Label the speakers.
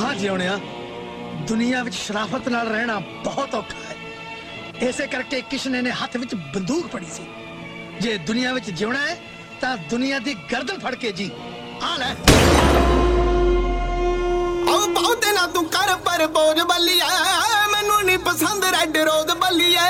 Speaker 1: ਹਾਂ ਜਿਉਣਿਆ, ਦੁਨੀਆ ਵਿੱਚ ਸ਼ਰਾਫਤ ਨਾਲ ਰਹਿਣਾ ਬਹੁਤ ਔਖਾ ਹੈ। ਐਸੇ ਕਰਕੇ ਕਿਸ਼ਨੇ ਨੇ ਹੱਥ ਵਿੱਚ ਬੰਦੂਕ ਫੜੀ ਸੀ। ਜੇ ਦੁਨੀਆ ਵਿੱਚ ਜਿਉਣਾ ਹੈ, ਤਾਂ ਦੁਨੀਆ ਦੀ ਗਰਦਨ ਫੜ ਕੇ ਜੀ, ਆ ਲੈ।
Speaker 2: ਆਉ ਬਹੁਤੇ ਨਾ ਤੂੰ ਕਰ ਪਰ ਬੋਝ ਬੱਲੀਆ, ਮੈਨੂੰ ਨਹੀਂ ਪਸੰਦ ਰੈੱਡ ਰੋਜ਼ ਬੱਲੀਆ।